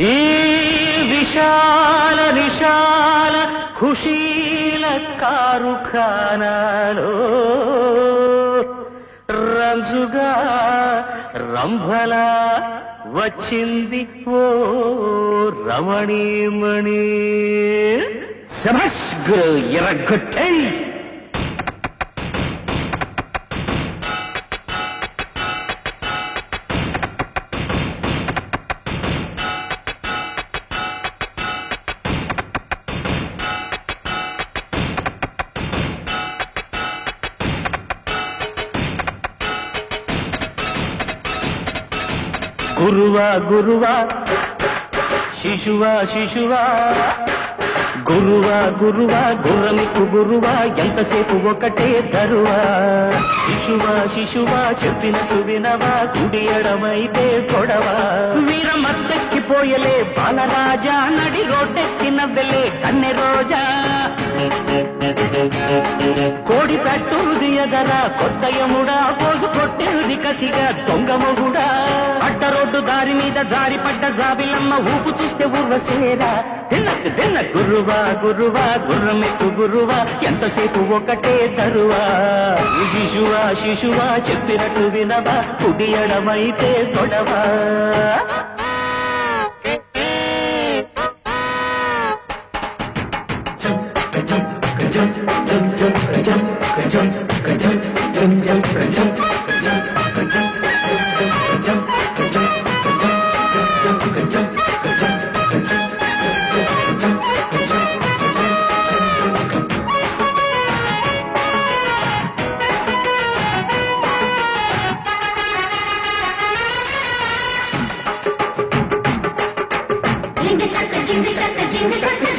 ఈ విశాల విశాల ఖుషీల కారు రంజుగా రంభలా వచ్చింది ఓ రమణీమణి. శభస్ గురు ఎరగొట్టై గురువా గురువా శిశువా శిశువా గురువా గురువా గుర్రమికు గురువా ఎంతసేపు ఒకటే తరువా. శిశువా శిశువా చెప్పినట్టు వినవా కుడి ఎడమైతే గొడవ వీర మత్తెక్కిపోయలే బాలరాజా నడి రోడ్డెక్కిన వెళ్ళే కన్నె రోజా. కోడి తట్టుది ఎదరా కొత్తయముడా పోసు కొట్టేది కసిగా దొంగ మొగుడా. అడ్డ రోడ్డు దారి మీద జారి పడ్డ జాబిలమ్మ ఊపు చూస్తే ఊర్వశేరా తిన్నకు తిన్న గురువా గురువా గుర్రమెత్తు గురువా ఎంతసేపు ఒకటే తరువా. శిశువా శిశువా చెప్పినట్టు వినవా కుడి ఎడమైతే తొడవా. జింగి చక్క జింగి చక్క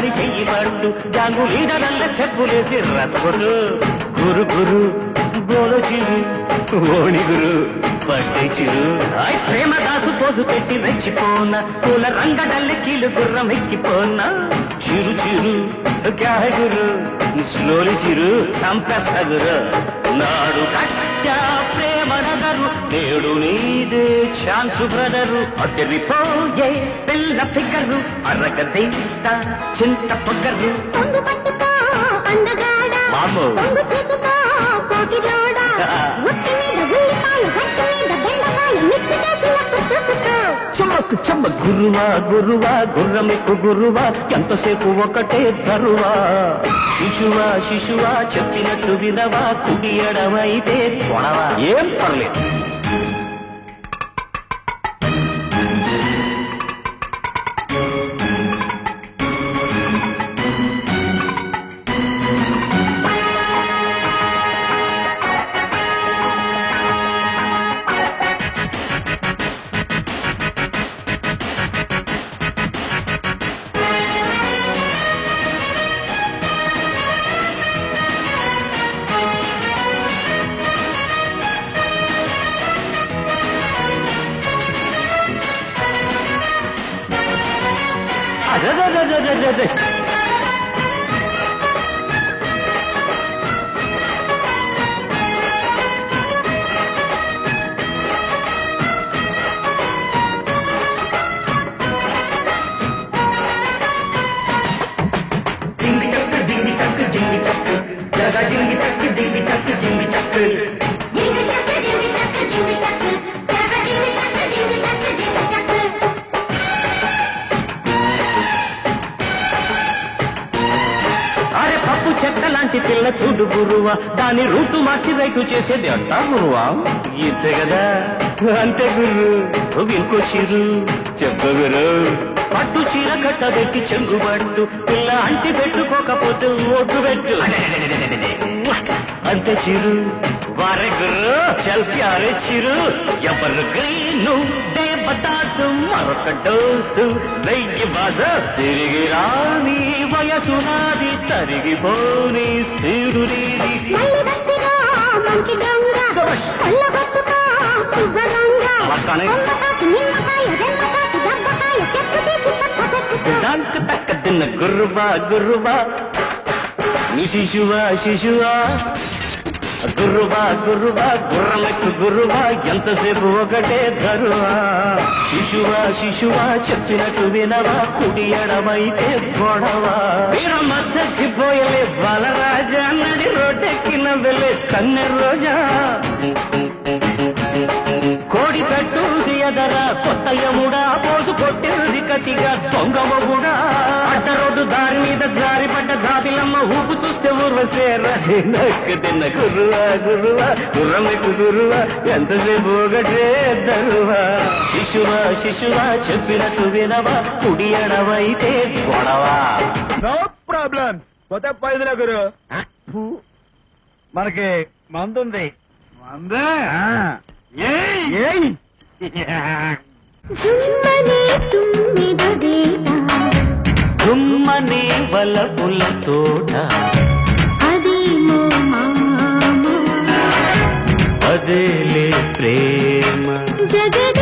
దారి చెయ్యి పట్టు జాంగు లీడరల్ల చెప్పులేసి రసగుడు గురు గురు బోలో చిరు ఓణి గురు పట్టే చిరు ఆయ్ ప్రేమ దాసు పోసు పెట్టి రెచ్చిపోన పూల రంగడల్లె కీలు గుర్రం ఎక్కిపోన చిరు చిరు క్యా హై గురు స్లోలి చిరు. సంపేస్త గురు. నాడు కట్ట ప్రేమ నగరు నేడు నీదే ఛాన్సు బ్రదరు. అదిరిపోయే పిల్ల ఫిగరు అరగదీత చింత పొగరు. పొంగు పట్టుకో అందగాడ మాము. కోటి జోడ ముట్టి చెమ్మకు చెమ్మ గురువా గురువా గుర్రమికు గురువా ఎంతసేపు ఒకటే ధరువా శిశువా శిశువా చెప్పినట్టు వినవా కుడి ఎడమైతే కొడవా ఏం పర్లేదు. अरे చూడు గురువా దాని రూటు మార్చి రైటు చేసేది అంటా గురువా? ఇంతే కదా. అంతే గురు. ఇంకో చిరు. చెప్ప గురు. పట్టు చీర కట్టబెట్టి చెంగు పట్టు పిల్ల అంటి పెట్టుకోకపోతే ఓటు పెట్టు. అంతే చిరు. వారే గురు. చల్ ప్యారే చిరు. ఎవరు గ్రీను దేవదాసు మరొక డోసు. వెయ్యి బాజ తిరిగి రాని వయసు నాది. తరిగిపోని తక్క తిన్న గుర్రువా గుర్రువా నీ శిశువా శిశువా. గుర్రువా గుర్రువా గుర్రమెక్కు గుర్రువా ఎంతసేపు ఒకటే ధరువా శిశువా శిశువా చెప్పినట్టు వినవా కుడి ఎడమైతే గొడవా. వీర మధ్యకి పోయలే బలరాజా నడి రోడ్డెక్కిన వెళ్ళే కన్నె రోజా. కోడి కట్టు ఎదరా కొత్త యముడా దొంగ మొగుడా అడ్డ రోడ్డు దారి మీద జారి పడ్డ జాబిలమ్మ ఊపు చూస్తే ఊర్వసేరా నక్కు తిన్న గురువా గురువా గుర్రమెక్కు గురువా ఎంతసేపు ఒకటే దరువా. శిశువా శిశువా చెప్పినట్టు వినవా కుడి ఎడవైతే గొడవా. నో ప్రాబ్లమ్స్ కొత్త పైదల గురు. మనకి మందుంది. మందే? ఏయ్! తుమ్మిదదేట గుమ్మని వలపుల తోట. అదేమో మామ. అదేలే ప్రేమ. జగదేక